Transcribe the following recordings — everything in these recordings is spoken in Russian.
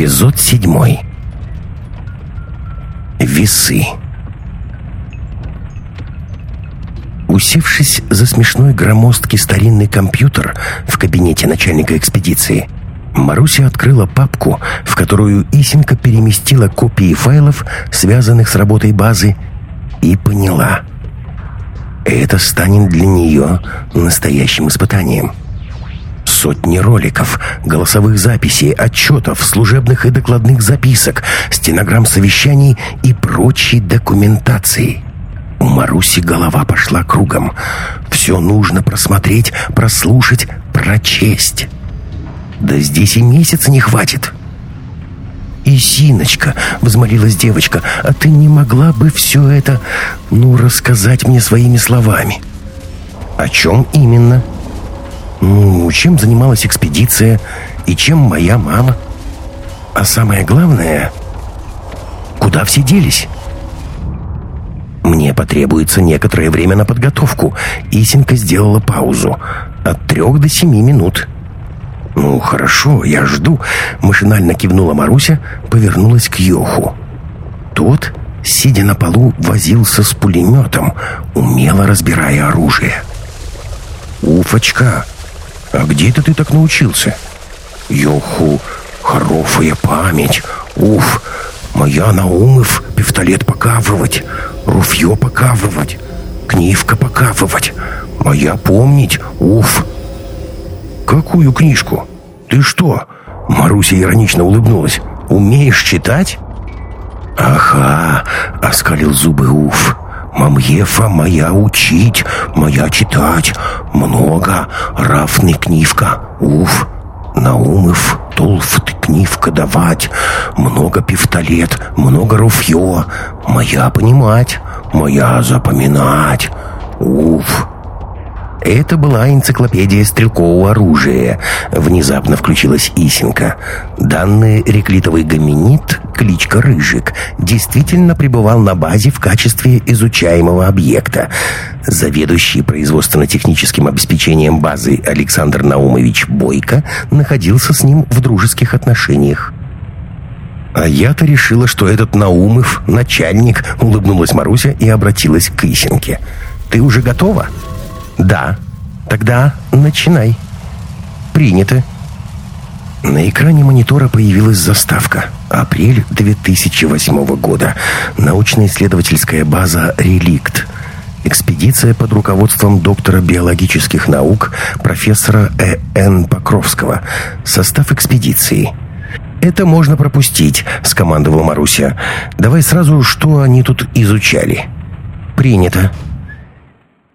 Эпизод седьмой. Весы. Усевшись за смешной громоздкий старинный компьютер в кабинете начальника экспедиции, Маруся открыла папку, в которую Исенко переместила копии файлов, связанных с работой базы, и поняла. Это станет для нее настоящим испытанием. Сотни роликов, голосовых записей, отчетов, служебных и докладных записок, стенограмм совещаний и прочей документации. У Маруси голова пошла кругом. Все нужно просмотреть, прослушать, прочесть. Да здесь и месяца не хватит. «Исиночка», — взмолилась девочка, — «а ты не могла бы все это, ну, рассказать мне своими словами?» «О чем именно?» «Ну, чем занималась экспедиция и чем моя мама?» «А самое главное, куда все делись?» «Мне потребуется некоторое время на подготовку». Исенка сделала паузу. «От трех до семи минут». «Ну, хорошо, я жду», — машинально кивнула Маруся, повернулась к Йоху. Тот, сидя на полу, возился с пулеметом, умело разбирая оружие. «Уфочка, а где это ты так научился?» «Йоху, хорошая память, уф, моя Наумов пистолет покавывать, руфье покавывать, книвка покавывать, моя помнить, уф». «Какую книжку?» «Ты что?» Маруся иронично улыбнулась. «Умеешь читать?» «Ага», — оскалил зубы Уф. «Мамьефа моя учить, моя читать. Много. Рафны книжка. Уф. Наумов, толфт книжка давать. Много пифтолет, много руфье. Моя понимать, моя запоминать. Уф». Это была энциклопедия стрелкового оружия. Внезапно включилась Исенка. Данный реклитовый гоминид, кличка Рыжик, действительно пребывал на базе в качестве изучаемого объекта. Заведующий производственно-техническим обеспечением базы Александр Наумович Бойко находился с ним в дружеских отношениях. «А я-то решила, что этот Наумов — начальник», — улыбнулась Маруся и обратилась к Исенке. «Ты уже готова?» «Да». «Тогда начинай». «Принято». На экране монитора появилась заставка. Апрель 2008 года. Научно-исследовательская база «Реликт». Экспедиция под руководством доктора биологических наук профессора Э.Н. Покровского. Состав экспедиции. «Это можно пропустить», — скомандовала Маруся. «Давай сразу, что они тут изучали». «Принято».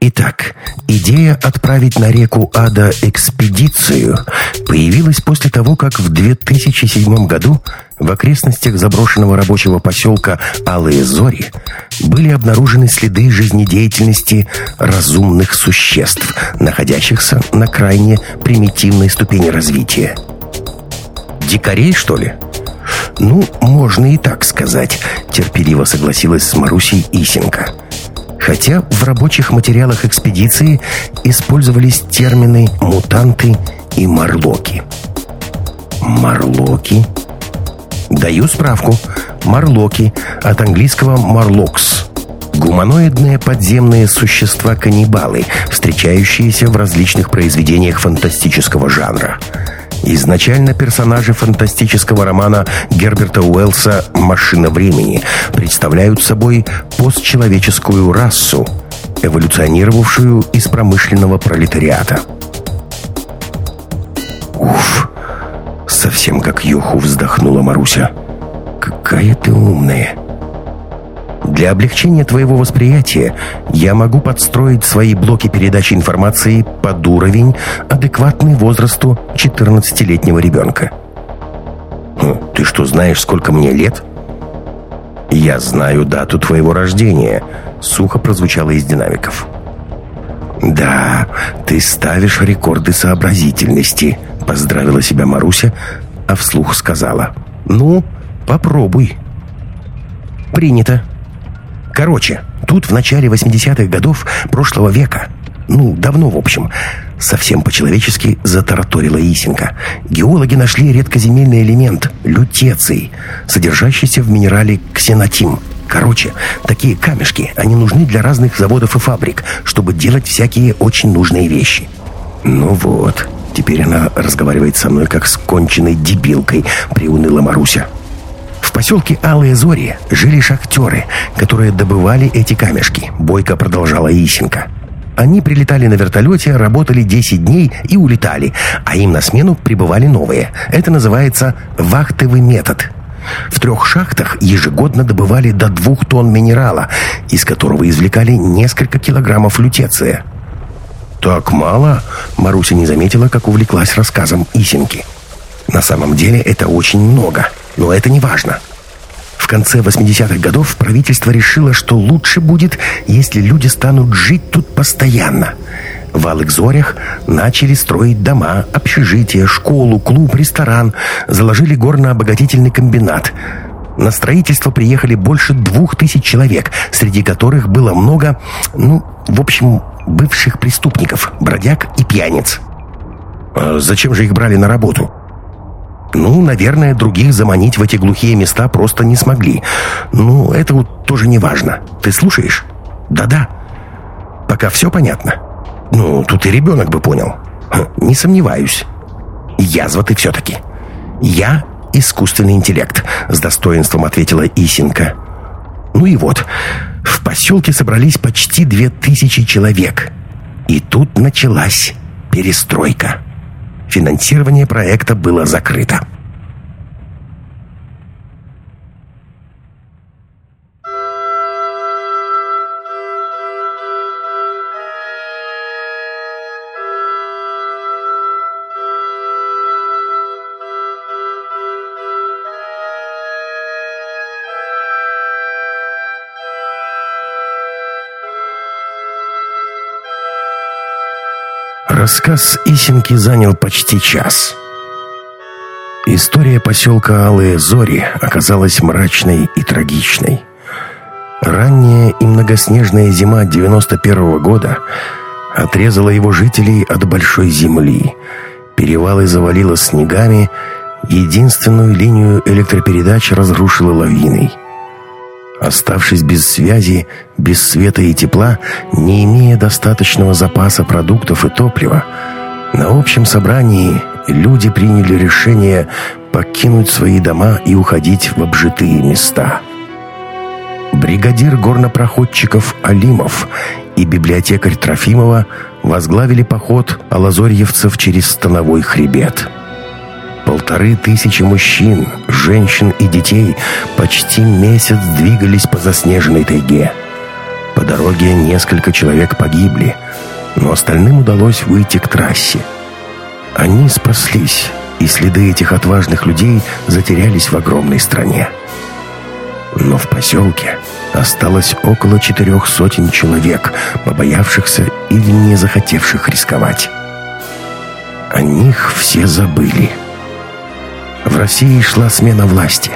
Итак, идея отправить на реку Ада экспедицию появилась после того, как в 2007 году в окрестностях заброшенного рабочего поселка Алые Зори были обнаружены следы жизнедеятельности разумных существ, находящихся на крайне примитивной ступени развития. Дикарей, что ли? Ну, можно и так сказать, терпеливо согласилась с Марусей Исенко. Хотя в рабочих материалах экспедиции использовались термины «мутанты» и «марлоки». «Марлоки»? Даю справку. «Марлоки» от английского «марлокс». Гуманоидные подземные существа-каннибалы, встречающиеся в различных произведениях фантастического жанра – Изначально персонажи фантастического романа Герберта Уэллса «Машина времени» представляют собой постчеловеческую расу, эволюционировавшую из промышленного пролетариата. «Уф!» — совсем как Йоху вздохнула Маруся. «Какая ты умная!» Для облегчения твоего восприятия я могу подстроить свои блоки передачи информации под уровень, адекватный возрасту 14-летнего ребенка. Хм, ты что, знаешь, сколько мне лет? Я знаю дату твоего рождения, сухо прозвучало из динамиков. Да, ты ставишь рекорды сообразительности, поздравила себя Маруся, а вслух сказала. Ну, попробуй. Принято. Короче, тут в начале 80-х годов прошлого века, ну, давно в общем, Совсем по-человечески затараторила Исенка. Геологи нашли редкоземельный элемент – лютеций, содержащийся в минерале ксенотим. Короче, такие камешки, они нужны для разных заводов и фабрик, чтобы делать всякие очень нужные вещи. Ну вот, теперь она разговаривает со мной как с конченной дебилкой, приуныла Маруся. Поселке Алые Зори жили шахтеры, которые добывали эти камешки, бойко продолжала Исенка. Они прилетали на вертолете, работали 10 дней и улетали, а им на смену прибывали новые. Это называется вахтовый метод. В трех шахтах ежегодно добывали до двух тонн минерала, из которого извлекали несколько килограммов лютеция. «Так мало?» Маруся не заметила, как увлеклась рассказом Исенки. «На самом деле это очень много, но это не важно». В конце 80-х годов правительство решило, что лучше будет, если люди станут жить тут постоянно. В Алых Зорях начали строить дома, общежития, школу, клуб, ресторан, заложили горно-обогатительный комбинат. На строительство приехали больше двух тысяч человек, среди которых было много, ну, в общем, бывших преступников, бродяг и пьяниц. А зачем же их брали на работу? Ну, наверное, других заманить в эти глухие места просто не смогли. Ну, это вот тоже не важно. Ты слушаешь? Да-да. Пока все понятно. Ну, тут и ребенок бы понял. Не сомневаюсь. Язва ты все-таки. Я искусственный интеллект, с достоинством ответила Исенка. Ну и вот, в поселке собрались почти две тысячи человек. И тут началась перестройка. Финансирование проекта было закрыто. Рассказ Исенки занял почти час. История поселка Алые Зори оказалась мрачной и трагичной. Ранняя и многоснежная зима 91 -го года отрезала его жителей от большой земли. Перевалы завалило снегами, единственную линию электропередач разрушила лавиной. Оставшись без связи, без света и тепла, не имея достаточного запаса продуктов и топлива, на общем собрании люди приняли решение покинуть свои дома и уходить в обжитые места. Бригадир горнопроходчиков Алимов и библиотекарь Трофимова возглавили поход алазорьевцев через Становой хребет – Полторы тысячи мужчин, женщин и детей почти месяц двигались по заснеженной тайге. По дороге несколько человек погибли, но остальным удалось выйти к трассе. Они спаслись, и следы этих отважных людей затерялись в огромной стране. Но в поселке осталось около четырех сотен человек, побоявшихся или не захотевших рисковать. О них все забыли. В России шла смена власти.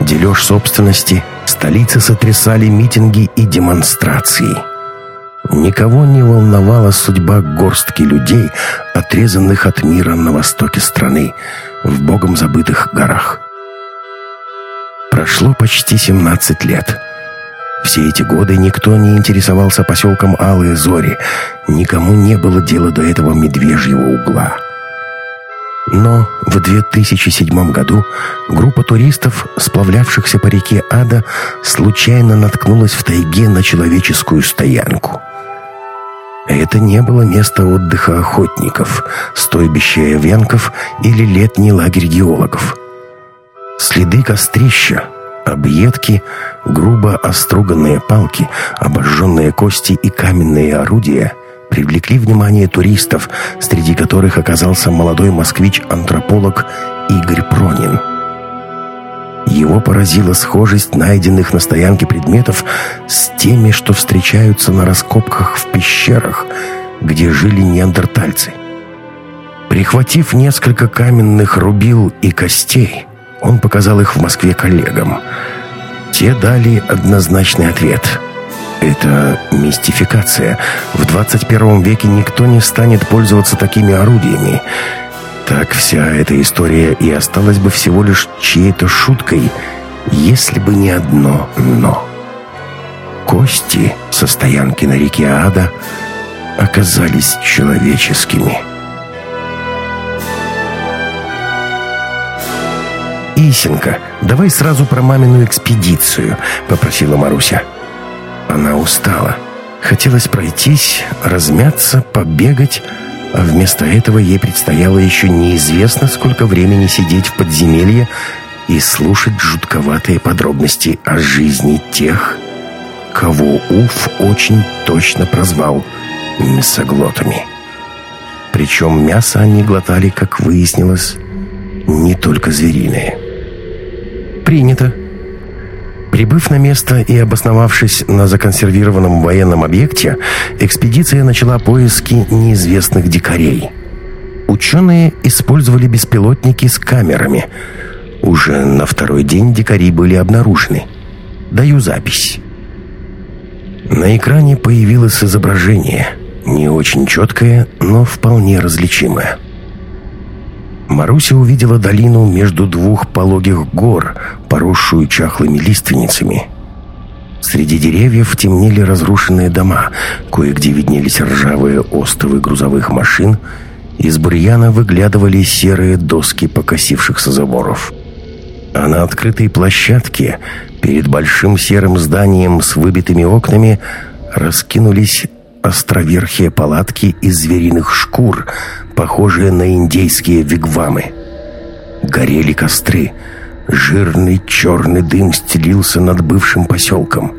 Дележ собственности, столицы сотрясали митинги и демонстрации. Никого не волновала судьба горстки людей, отрезанных от мира на востоке страны, в богом забытых горах. Прошло почти 17 лет. Все эти годы никто не интересовался поселком Алые Зори, никому не было дела до этого медвежьего угла. Но в 2007 году группа туристов, сплавлявшихся по реке Ада, случайно наткнулась в тайге на человеческую стоянку. Это не было место отдыха охотников, стойбище венков или летний лагерь геологов. Следы кострища, объедки, грубо оструганные палки, обожженные кости и каменные орудия — привлекли внимание туристов, среди которых оказался молодой москвич-антрополог Игорь Пронин. Его поразила схожесть найденных на стоянке предметов с теми, что встречаются на раскопках в пещерах, где жили неандертальцы. Прихватив несколько каменных рубил и костей, он показал их в Москве коллегам. Те дали однозначный ответ. Это мистификация. В 21 веке никто не станет пользоваться такими орудиями. Так вся эта история и осталась бы всего лишь чьей-то шуткой, если бы не одно «но». Кости со стоянки на реке Ада оказались человеческими. «Исенька, давай сразу про мамину экспедицию», — попросила Маруся. Она устала. Хотелось пройтись, размяться, побегать, а вместо этого ей предстояло еще неизвестно сколько времени сидеть в подземелье и слушать жутковатые подробности о жизни тех, кого Уф очень точно прозвал мясоглотами. Причем мясо они глотали, как выяснилось, не только звериное. «Принято». Прибыв на место и обосновавшись на законсервированном военном объекте, экспедиция начала поиски неизвестных дикарей. Ученые использовали беспилотники с камерами. Уже на второй день дикари были обнаружены. Даю запись. На экране появилось изображение, не очень четкое, но вполне различимое. Маруся увидела долину между двух пологих гор, поросшую чахлыми лиственницами. Среди деревьев темнели разрушенные дома, кое-где виднелись ржавые остовы грузовых машин, из бурьяна выглядывали серые доски покосившихся заборов. А на открытой площадке, перед большим серым зданием с выбитыми окнами, раскинулись островерхие палатки из звериных шкур, похожие на индейские вигвамы. Горели костры. Жирный черный дым стелился над бывшим поселком.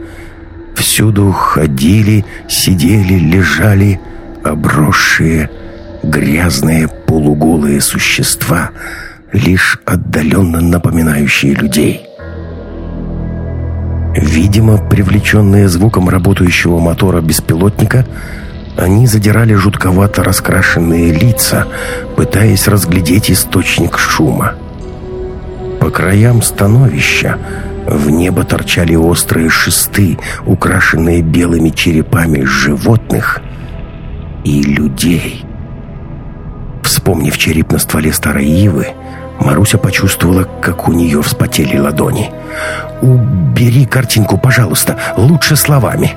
Всюду ходили, сидели, лежали обросшие, грязные полуголые существа, лишь отдаленно напоминающие людей. Видимо, привлеченные звуком работающего мотора беспилотника, они задирали жутковато раскрашенные лица, пытаясь разглядеть источник шума. По краям становища в небо торчали острые шесты, украшенные белыми черепами животных и людей. Вспомнив череп на стволе старой ивы, Маруся почувствовала, как у нее вспотели ладони. «Убери картинку, пожалуйста, лучше словами».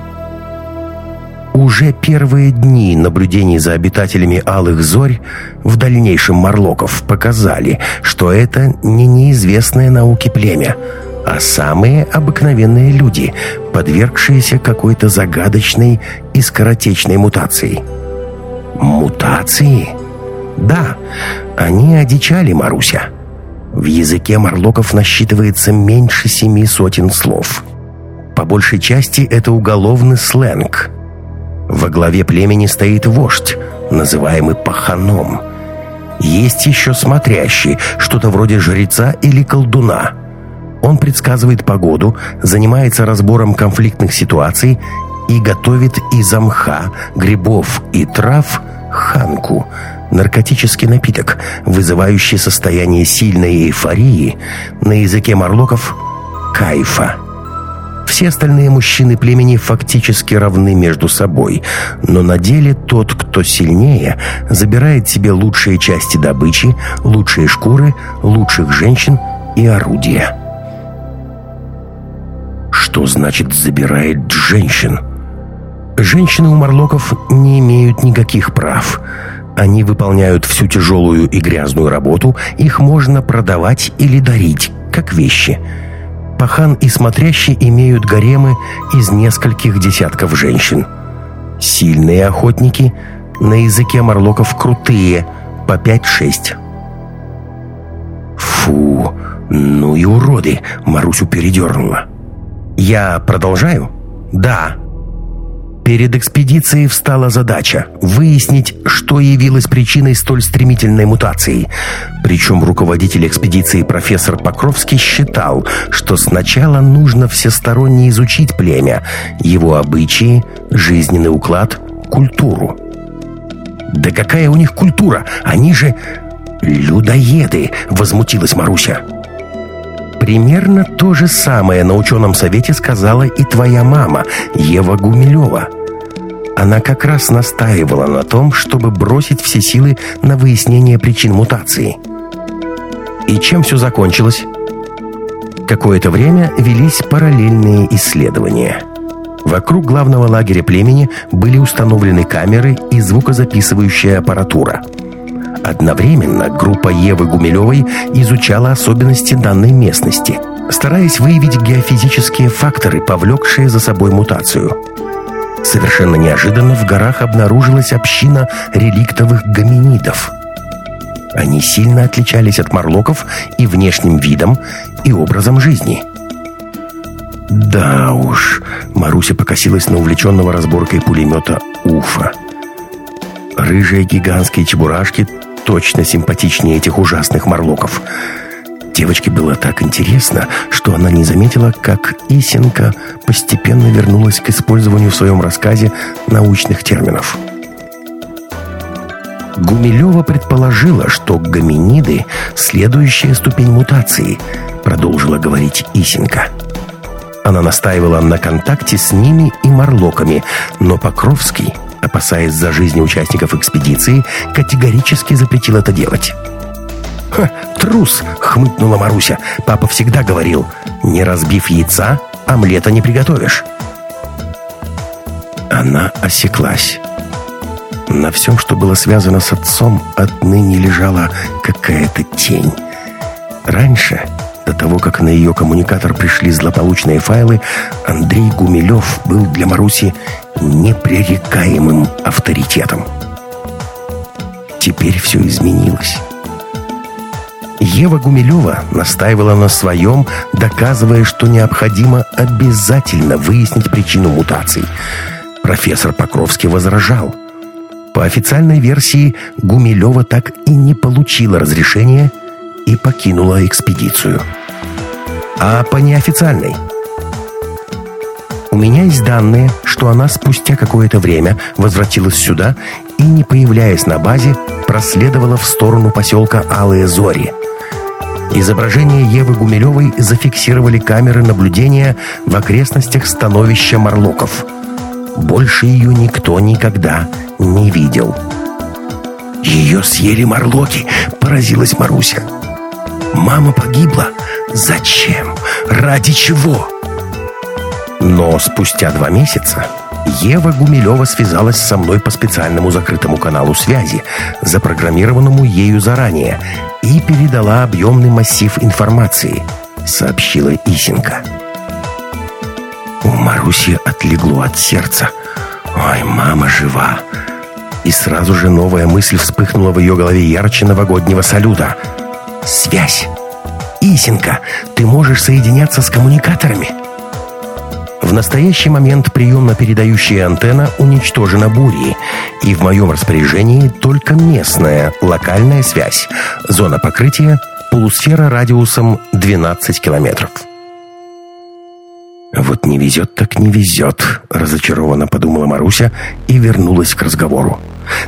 Уже первые дни наблюдений за обитателями Алых Зорь в дальнейшем Марлоков показали, что это не неизвестное науке племя, а самые обыкновенные люди, подвергшиеся какой-то загадочной и скоротечной мутации. Мутации? Да, они одичали Маруся. В языке Марлоков насчитывается меньше семи сотен слов. По большей части это уголовный сленг – во главе племени стоит вождь, называемый паханом. Есть еще смотрящий, что-то вроде жреца или колдуна. Он предсказывает погоду, занимается разбором конфликтных ситуаций и готовит из мха, грибов и трав ханку – наркотический напиток, вызывающий состояние сильной эйфории, на языке марлоков – кайфа. Все остальные мужчины племени фактически равны между собой, но на деле тот, кто сильнее, забирает себе лучшие части добычи, лучшие шкуры, лучших женщин и орудия. Что значит «забирает женщин»? Женщины у марлоков не имеют никаких прав. Они выполняют всю тяжелую и грязную работу, их можно продавать или дарить, как вещи – Пахан и Смотрящий имеют гаремы из нескольких десятков женщин. Сильные охотники на языке морлоков крутые, по 5-6. Фу, ну и уроды, Марусю передернула. Я продолжаю? Да. Перед экспедицией встала задача выяснить, что явилось причиной столь стремительной мутации. Причем руководитель экспедиции профессор Покровский считал, что сначала нужно всесторонне изучить племя, его обычаи, жизненный уклад, культуру. «Да какая у них культура? Они же людоеды!» — возмутилась Маруся. Примерно то же самое на ученом совете сказала и твоя мама, Ева Гумилева. Она как раз настаивала на том, чтобы бросить все силы на выяснение причин мутации. И чем все закончилось? Какое-то время велись параллельные исследования. Вокруг главного лагеря племени были установлены камеры и звукозаписывающая аппаратура. Одновременно группа Евы Гумилевой изучала особенности данной местности, стараясь выявить геофизические факторы, повлекшие за собой мутацию. Совершенно неожиданно в горах обнаружилась община реликтовых гоминидов – они сильно отличались от морлоков и внешним видом, и образом жизни. «Да уж», — Маруся покосилась на увлеченного разборкой пулемета «Уфа». Рыжие гигантские чебурашки точно симпатичнее этих ужасных морлоков. Девочке было так интересно, что она не заметила, как Исенка постепенно вернулась к использованию в своем рассказе научных терминов. Гумилева предположила, что гоминиды – следующая ступень мутации, продолжила говорить Исенка. Она настаивала на контакте с ними и морлоками, но Покровский, опасаясь за жизни участников экспедиции, категорически запретил это делать. «Ха, трус!» — хмыкнула Маруся. «Папа всегда говорил, не разбив яйца, омлета не приготовишь». Она осеклась. На всем, что было связано с отцом, отныне лежала какая-то тень. Раньше, до того, как на ее коммуникатор пришли злополучные файлы, Андрей Гумилев был для Маруси непререкаемым авторитетом. Теперь все изменилось. Ева Гумилева настаивала на своем, доказывая, что необходимо обязательно выяснить причину мутаций. Профессор Покровский возражал – по официальной версии, Гумилева так и не получила разрешения и покинула экспедицию. А по неофициальной? У меня есть данные, что она спустя какое-то время возвратилась сюда и, не появляясь на базе, проследовала в сторону поселка Алые Зори. Изображение Евы Гумилевой зафиксировали камеры наблюдения в окрестностях становища Марлоков. Больше ее никто никогда не видел. «Ее съели морлоки!» — поразилась Маруся. «Мама погибла? Зачем? Ради чего?» Но спустя два месяца Ева Гумилева связалась со мной по специальному закрытому каналу связи, запрограммированному ею заранее, и передала объемный массив информации, сообщила Исенка. У Маруси отлегло от сердца. «Ой, мама жива!» И сразу же новая мысль вспыхнула в ее голове ярче новогоднего салюта. «Связь! Исенка, ты можешь соединяться с коммуникаторами!» В настоящий момент приемно-передающая антенна уничтожена бурей, и в моем распоряжении только местная локальная связь. Зона покрытия – полусфера радиусом 12 километров. «Вот не везет, так не везет», — разочарованно подумала Маруся и вернулась к разговору.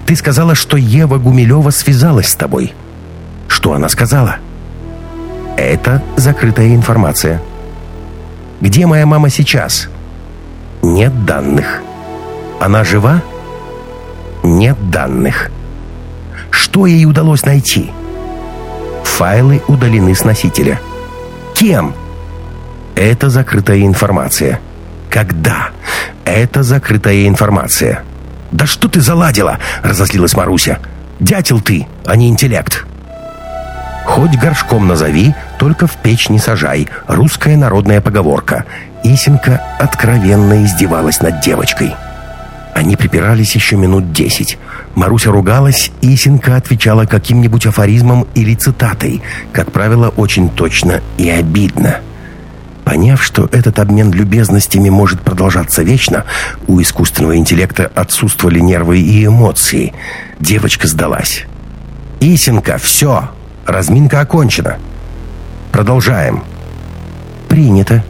«Ты сказала, что Ева Гумилева связалась с тобой. Что она сказала?» «Это закрытая информация». «Где моя мама сейчас?» «Нет данных». «Она жива?» «Нет данных». «Что ей удалось найти?» «Файлы удалены с носителя». «Кем?» Это закрытая информация. Когда? Это закрытая информация. Да что ты заладила? Разозлилась Маруся. Дятел ты, а не интеллект. Хоть горшком назови, только в печь не сажай. Русская народная поговорка. Исенка откровенно издевалась над девочкой. Они припирались еще минут десять. Маруся ругалась, Исенка отвечала каким-нибудь афоризмом или цитатой, как правило, очень точно и обидно. Поняв, что этот обмен любезностями может продолжаться вечно, у искусственного интеллекта отсутствовали нервы и эмоции. Девочка сдалась. «Исенка, все! Разминка окончена. Продолжаем». «Принято».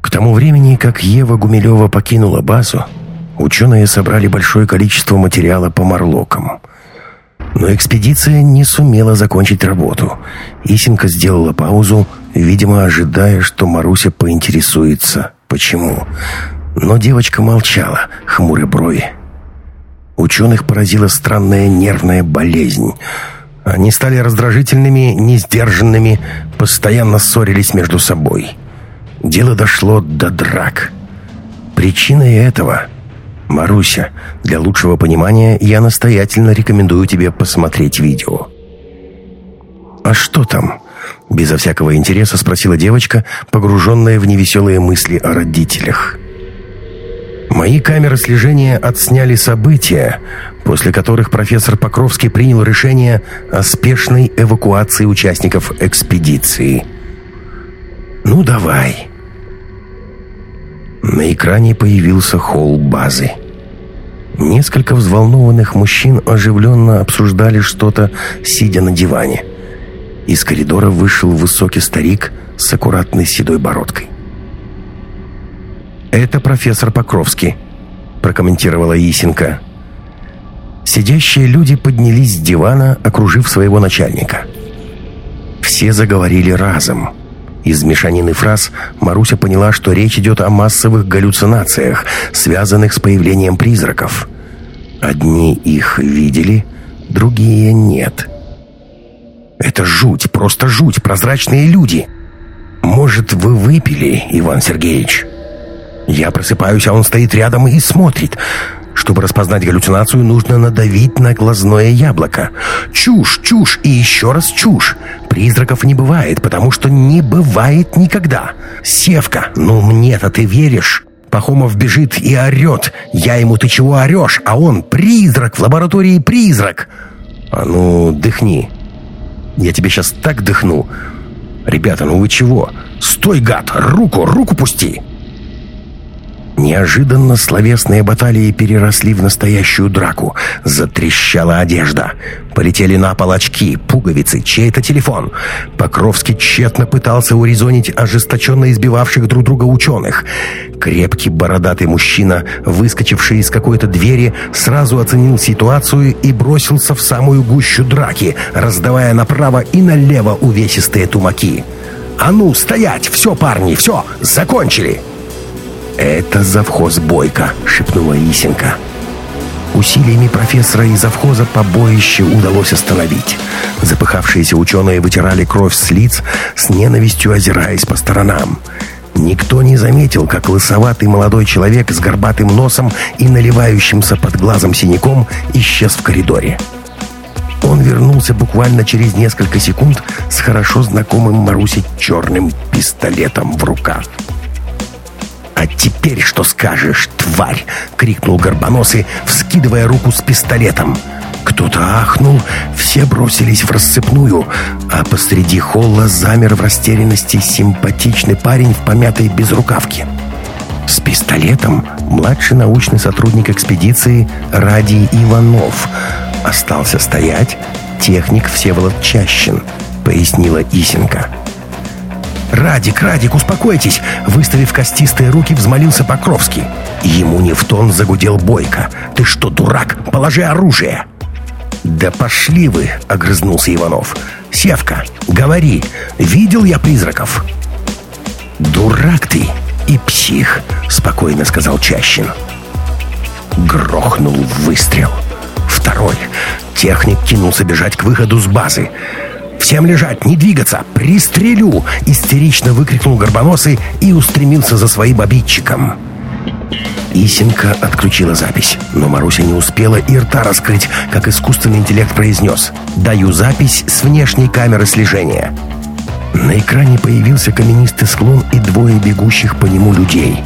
К тому времени, как Ева Гумилева покинула базу, Ученые собрали большое количество материала по морлокам. Но экспедиция не сумела закончить работу. Исенка сделала паузу, видимо, ожидая, что Маруся поинтересуется, почему. Но девочка молчала, хмуря брови. Ученых поразила странная нервная болезнь. Они стали раздражительными, несдержанными, постоянно ссорились между собой. Дело дошло до драк. Причиной этого... Маруся, для лучшего понимания я настоятельно рекомендую тебе посмотреть видео. «А что там?» Безо всякого интереса спросила девочка, погруженная в невеселые мысли о родителях. Мои камеры слежения отсняли события, после которых профессор Покровский принял решение о спешной эвакуации участников экспедиции. «Ну, давай». На экране появился холл базы. Несколько взволнованных мужчин оживленно обсуждали что-то, сидя на диване. Из коридора вышел высокий старик с аккуратной седой бородкой. «Это профессор Покровский», — прокомментировала Исенко. Сидящие люди поднялись с дивана, окружив своего начальника. Все заговорили разом. Из мешанины фраз Маруся поняла, что речь идет о массовых галлюцинациях, связанных с появлением призраков. Одни их видели, другие нет. «Это жуть, просто жуть, прозрачные люди!» «Может, вы выпили, Иван Сергеевич?» Я просыпаюсь, а он стоит рядом и смотрит. Чтобы распознать галлюцинацию, нужно надавить на глазное яблоко. Чушь, чушь и еще раз чушь. Призраков не бывает, потому что не бывает никогда. Севка, ну мне-то ты веришь? Пахомов бежит и орет. Я ему, ты чего орешь? А он призрак, в лаборатории призрак. А ну, дыхни. Я тебе сейчас так дыхну. Ребята, ну вы чего? Стой, гад, руку, руку пусти. Неожиданно словесные баталии переросли в настоящую драку. Затрещала одежда. Полетели на пол очки, пуговицы, чей-то телефон. Покровский тщетно пытался урезонить ожесточенно избивавших друг друга ученых. Крепкий бородатый мужчина, выскочивший из какой-то двери, сразу оценил ситуацию и бросился в самую гущу драки, раздавая направо и налево увесистые тумаки. «А ну, стоять! Все, парни, все! Закончили!» «Это завхоз Бойко», — шепнула Исенка. Усилиями профессора и завхоза побоище удалось остановить. Запыхавшиеся ученые вытирали кровь с лиц, с ненавистью озираясь по сторонам. Никто не заметил, как лысоватый молодой человек с горбатым носом и наливающимся под глазом синяком исчез в коридоре. Он вернулся буквально через несколько секунд с хорошо знакомым Марусе черным пистолетом в руках. «А теперь что скажешь, тварь?» — крикнул Горбоносый, вскидывая руку с пистолетом. Кто-то ахнул, все бросились в рассыпную, а посреди холла замер в растерянности симпатичный парень в помятой безрукавке. С пистолетом младший научный сотрудник экспедиции Радий Иванов остался стоять техник Всеволод Чащин, пояснила Исенко. «Радик, Радик, успокойтесь!» Выставив костистые руки, взмолился Покровский. Ему не в тон загудел Бойко. «Ты что, дурак? Положи оружие!» «Да пошли вы!» — огрызнулся Иванов. «Севка, говори, видел я призраков?» «Дурак ты и псих!» — спокойно сказал Чащин. Грохнул выстрел. Второй. Техник кинулся бежать к выходу с базы. «Всем лежать, не двигаться! Пристрелю!» — истерично выкрикнул Горбоносый и устремился за своим обидчиком. Исенка отключила запись, но Маруся не успела и рта раскрыть, как искусственный интеллект произнес «Даю запись с внешней камеры слежения». На экране появился каменистый склон и двое бегущих по нему людей.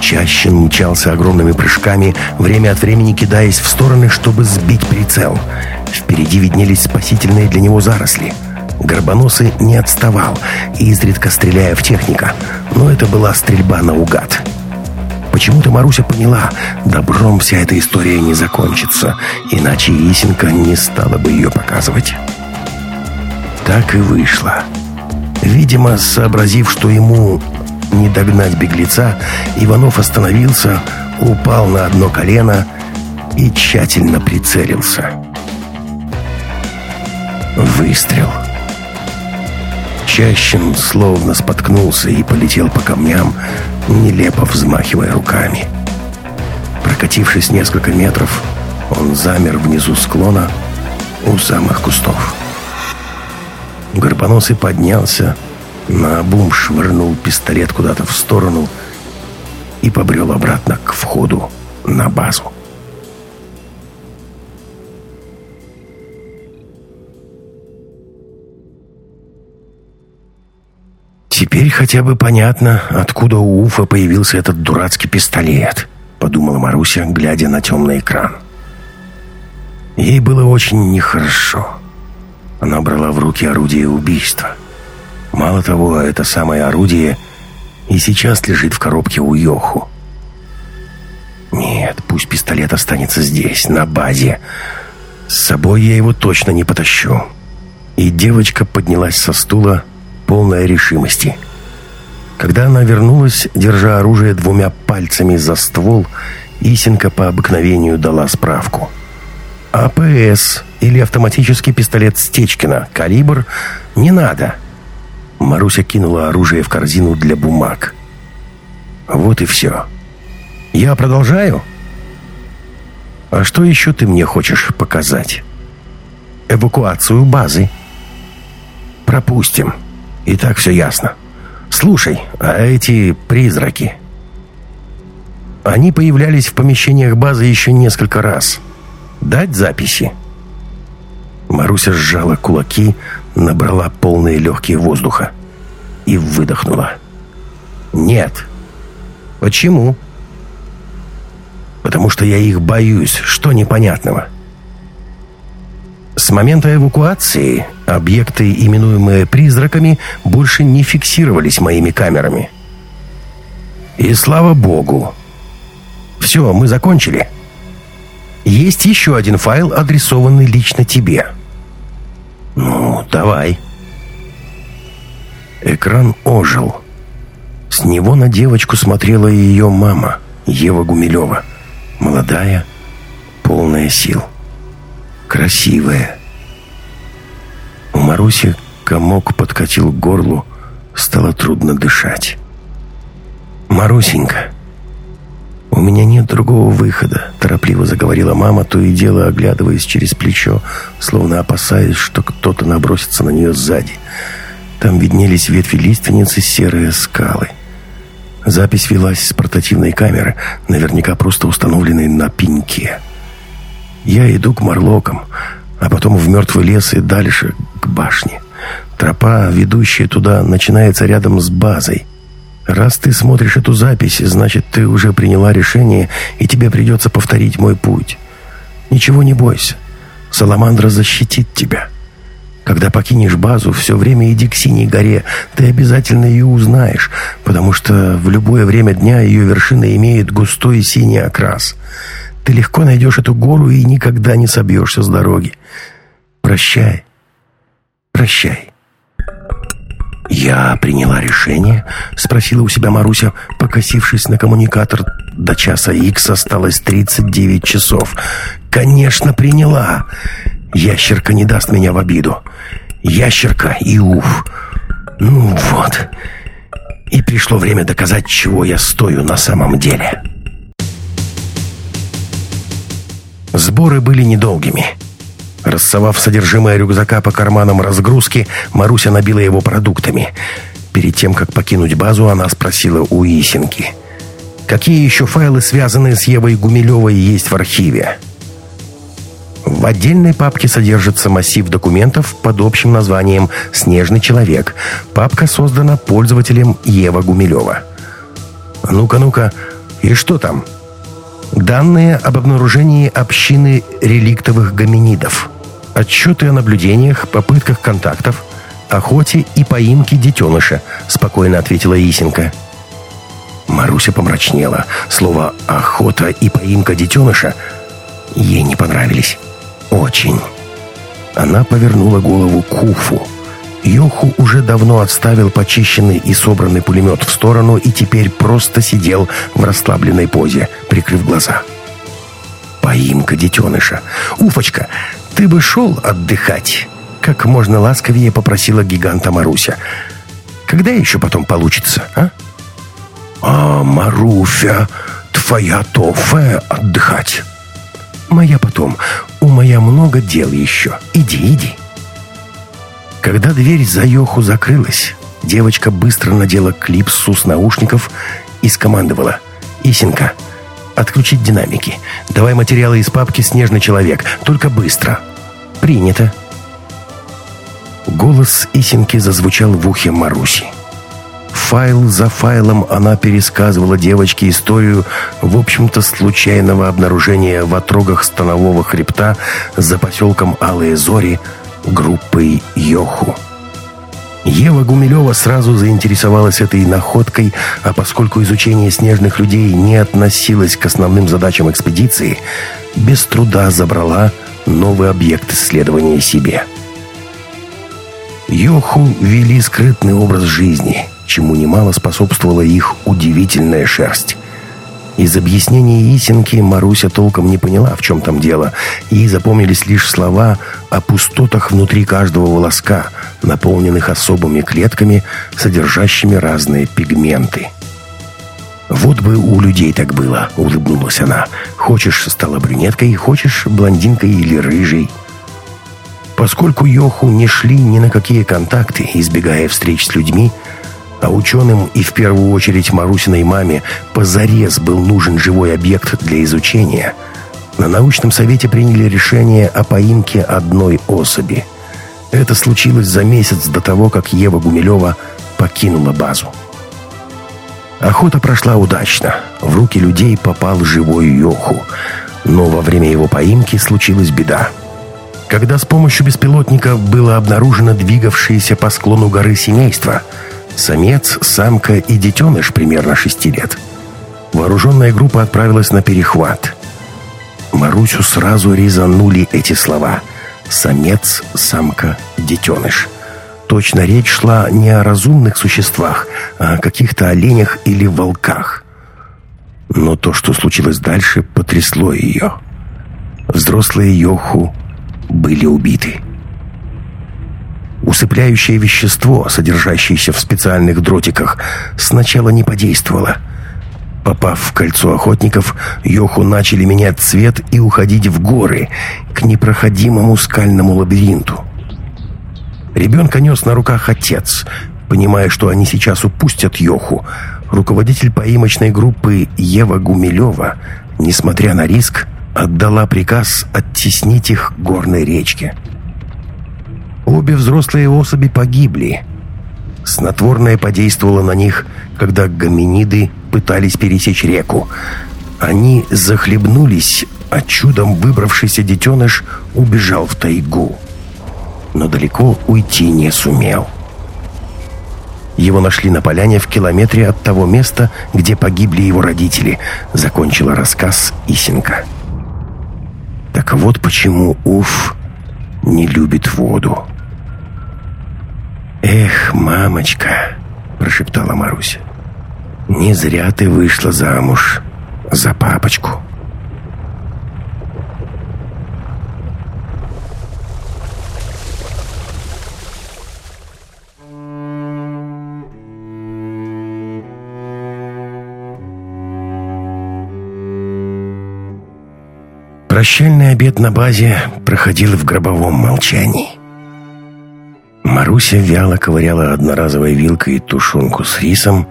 Чаще мчался огромными прыжками, время от времени кидаясь в стороны, чтобы сбить прицел. Впереди виднелись спасительные для него заросли — Горбоносый не отставал, изредка стреляя в техника, но это была стрельба наугад. Почему-то Маруся поняла, добром вся эта история не закончится, иначе Исенка не стала бы ее показывать. Так и вышло. Видимо, сообразив, что ему не догнать беглеца, Иванов остановился, упал на одно колено и тщательно прицелился. Выстрел. Чащин словно споткнулся и полетел по камням, нелепо взмахивая руками. Прокатившись несколько метров, он замер внизу склона у самых кустов. Горбоносый поднялся, наобум швырнул пистолет куда-то в сторону и побрел обратно к входу на базу. «Теперь хотя бы понятно, откуда у Уфа появился этот дурацкий пистолет», — подумала Маруся, глядя на темный экран. Ей было очень нехорошо. Она брала в руки орудие убийства. Мало того, это самое орудие и сейчас лежит в коробке у Йоху. Нет, пусть пистолет останется здесь, на базе. С собой я его точно не потащу. И девочка поднялась со стула, полная решимости. Когда она вернулась, держа оружие двумя пальцами за ствол, Исенка по обыкновению дала справку. АПС или автоматический пистолет Стечкина, калибр, не надо. Маруся кинула оружие в корзину для бумаг. Вот и все. Я продолжаю? А что еще ты мне хочешь показать? Эвакуацию базы. Пропустим. И так все ясно. Слушай, а эти призраки... Они появлялись в помещениях базы еще несколько раз. Дать записи?» Маруся сжала кулаки, набрала полные легкие воздуха и выдохнула. «Нет». «Почему?» «Потому что я их боюсь. Что непонятного?» С момента эвакуации объекты, именуемые призраками, больше не фиксировались моими камерами. И слава богу. Все, мы закончили. Есть еще один файл, адресованный лично тебе. Ну, давай. Экран ожил. С него на девочку смотрела ее мама, Ева Гумилева. Молодая, полная сил. Красивая. У Маруси комок подкатил к горлу, стало трудно дышать. «Марусенька, у меня нет другого выхода», — торопливо заговорила мама, то и дело оглядываясь через плечо, словно опасаясь, что кто-то набросится на нее сзади. Там виднелись ветви лиственницы, серые скалы. Запись велась с портативной камеры, наверняка просто установленной на пеньке. Я иду к Марлокам, а потом в мертвый лес и дальше к башне. Тропа, ведущая туда, начинается рядом с базой. Раз ты смотришь эту запись, значит, ты уже приняла решение, и тебе придется повторить мой путь. Ничего не бойся. Саламандра защитит тебя. Когда покинешь базу, все время иди к Синей горе. Ты обязательно ее узнаешь, потому что в любое время дня ее вершина имеет густой синий окрас. Ты легко найдешь эту гору и никогда не собьешься с дороги. Прощай. Прощай. «Я приняла решение?» — спросила у себя Маруся, покосившись на коммуникатор. До часа икс осталось 39 часов. «Конечно, приняла! Ящерка не даст меня в обиду. Ящерка и уф. Ну вот. И пришло время доказать, чего я стою на самом деле». Сборы были недолгими. Рассовав содержимое рюкзака по карманам разгрузки, Маруся набила его продуктами. Перед тем, как покинуть базу, она спросила у Исенки. «Какие еще файлы, связанные с Евой Гумилевой, есть в архиве?» В отдельной папке содержится массив документов под общим названием «Снежный человек». Папка создана пользователем Ева Гумилева. «Ну-ка, ну-ка, и что там?» Данные об обнаружении общины реликтовых гоминидов. Отчеты о наблюдениях, попытках контактов, охоте и поимке детеныша, спокойно ответила Исенка. Маруся помрачнела. Слово «охота» и «поимка детеныша» ей не понравились. Очень. Она повернула голову к Уфу Йоху уже давно отставил почищенный и собранный пулемет в сторону и теперь просто сидел в расслабленной позе, прикрыв глаза. Поимка детеныша. «Уфочка, ты бы шел отдыхать!» Как можно ласковее попросила гиганта Маруся. «Когда еще потом получится, а?» «А, Маруфя, твоя тофе отдыхать!» «Моя потом. У моя много дел еще. Иди, иди!» Когда дверь за Йоху закрылась, девочка быстро надела клипсу с наушников и скомандовала. «Исенька, отключить динамики. Давай материалы из папки «Снежный человек». Только быстро». «Принято». Голос Исеньки зазвучал в ухе Маруси. Файл за файлом она пересказывала девочке историю, в общем-то, случайного обнаружения в отрогах станового хребта за поселком Алые Зори группой «Йоху». Ева Гумилева сразу заинтересовалась этой находкой, а поскольку изучение снежных людей не относилось к основным задачам экспедиции, без труда забрала новый объект исследования себе. Йоху вели скрытный образ жизни, чему немало способствовала их удивительная шерсть. Из объяснений Исенки Маруся толком не поняла, в чем там дело. Ей запомнились лишь слова о пустотах внутри каждого волоска, наполненных особыми клетками, содержащими разные пигменты. «Вот бы у людей так было», — улыбнулась она. «Хочешь, стала брюнеткой, хочешь, блондинкой или рыжей». Поскольку Йоху не шли ни на какие контакты, избегая встреч с людьми, а ученым и в первую очередь Марусиной маме позарез был нужен живой объект для изучения, на научном совете приняли решение о поимке одной особи. Это случилось за месяц до того, как Ева Гумилева покинула базу. Охота прошла удачно. В руки людей попал живой Йоху. Но во время его поимки случилась беда. Когда с помощью беспилотника было обнаружено двигавшееся по склону горы семейство – Самец, самка и детеныш примерно шести лет. Вооруженная группа отправилась на перехват. Марусю сразу резанули эти слова. Самец, самка, детеныш. Точно речь шла не о разумных существах, а о каких-то оленях или волках. Но то, что случилось дальше, потрясло ее. Взрослые Йоху были убиты. Усыпляющее вещество, содержащееся в специальных дротиках, сначала не подействовало. Попав в кольцо охотников, Йоху начали менять цвет и уходить в горы, к непроходимому скальному лабиринту. Ребенка нес на руках отец. Понимая, что они сейчас упустят Йоху, руководитель поимочной группы Ева Гумилева, несмотря на риск, отдала приказ оттеснить их к горной речке. Обе взрослые особи погибли. Снотворное подействовало на них, когда гоминиды пытались пересечь реку. Они захлебнулись, а чудом выбравшийся детеныш убежал в тайгу. Но далеко уйти не сумел. Его нашли на поляне в километре от того места, где погибли его родители, закончила рассказ Исенка. Так вот почему Уф не любит воду. «Эх, мамочка!» — прошептала Маруся. «Не зря ты вышла замуж за папочку». Прощальный обед на базе проходил в гробовом молчании. Маруся вяло ковыряла одноразовой вилкой тушенку с рисом.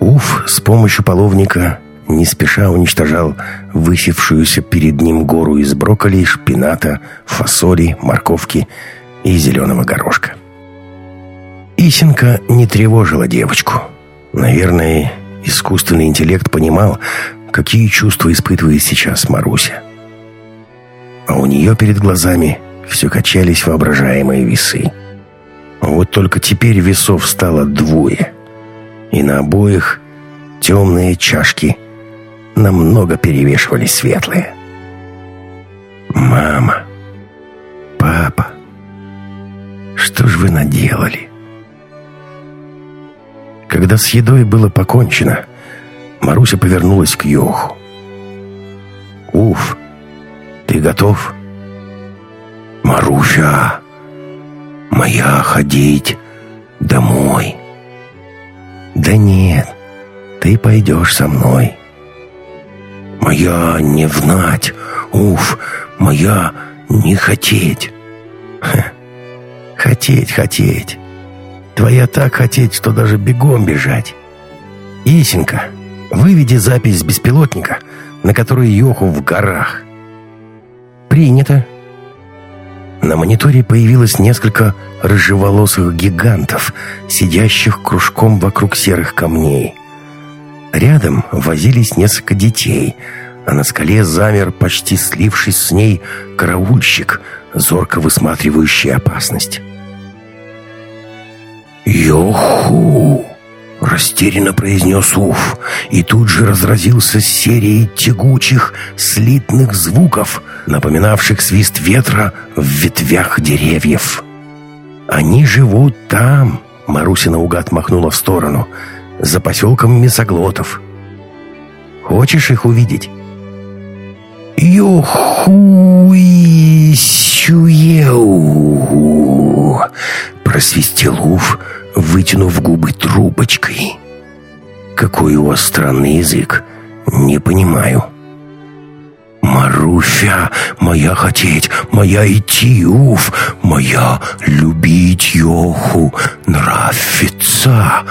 Уф с помощью половника не спеша уничтожал высевшуюся перед ним гору из брокколи, шпината, фасоли, морковки и зеленого горошка. Исенка не тревожила девочку. Наверное, искусственный интеллект понимал, какие чувства испытывает сейчас Маруся. А у нее перед глазами все качались воображаемые весы. Вот только теперь весов стало двое. И на обоих темные чашки намного перевешивали светлые. «Мама! Папа! Что ж вы наделали?» Когда с едой было покончено, Маруся повернулась к Йоху. «Уф, ты готов?» «Маруся, моя ходить домой». «Да нет, ты пойдешь со мной». «Моя не внать, уф, моя не хотеть». Ха, «Хотеть, хотеть. Твоя так хотеть, что даже бегом бежать. Исенька, выведи запись беспилотника, на который Йоху в горах». «Принято», на мониторе появилось несколько рыжеволосых гигантов, сидящих кружком вокруг серых камней. Рядом возились несколько детей, а на скале замер, почти слившись с ней, караульщик, зорко высматривающий опасность. «Йоху!» — растерянно произнес Уф, и тут же разразился серией тягучих, слитных звуков, напоминавших свист ветра в ветвях деревьев. «Они живут там!» — Маруся наугад махнула в сторону — за поселком Мясоглотов. Хочешь их увидеть?» «Юхуисюеу!» Просвистел Уф, вытянув губы трубочкой. «Какой у вас странный язык! Не понимаю!» «Маруся, моя хотеть, моя идти, уф, моя любить Йоху, нравится!»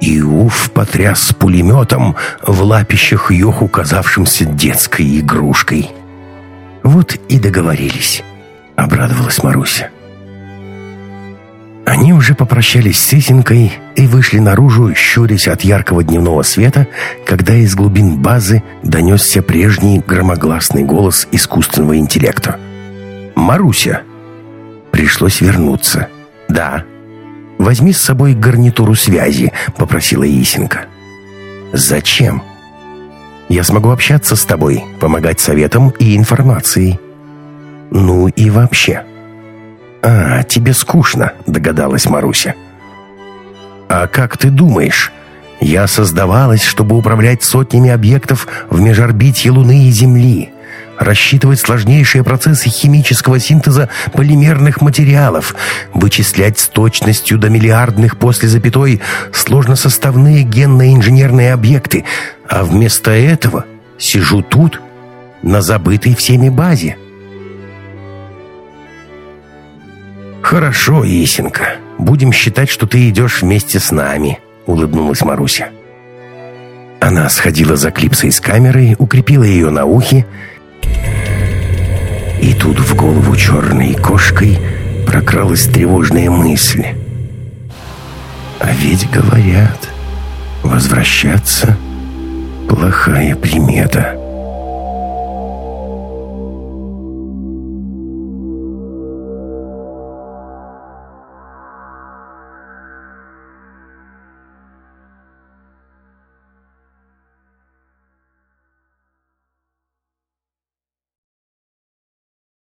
И Уф потряс пулеметом в лапищах Йоху, казавшимся детской игрушкой. «Вот и договорились», — обрадовалась Маруся. Они уже попрощались с Исенькой и вышли наружу, щурясь от яркого дневного света, когда из глубин базы донесся прежний громогласный голос искусственного интеллекта. «Маруся!» Пришлось вернуться. «Да», «Возьми с собой гарнитуру связи», — попросила Исенька. «Зачем?» «Я смогу общаться с тобой, помогать советам и информацией». «Ну и вообще». «А, тебе скучно», — догадалась Маруся. «А как ты думаешь?» Я создавалась, чтобы управлять сотнями объектов в межорбите Луны и Земли рассчитывать сложнейшие процессы химического синтеза полимерных материалов, вычислять с точностью до миллиардных после запятой сложносоставные генно-инженерные объекты, а вместо этого сижу тут, на забытой всеми базе. «Хорошо, Исенька, будем считать, что ты идешь вместе с нами», — улыбнулась Маруся. Она сходила за клипсой с камерой, укрепила ее на ухе и тут в голову черной кошкой прокралась тревожная мысль. А ведь говорят, возвращаться — плохая примета.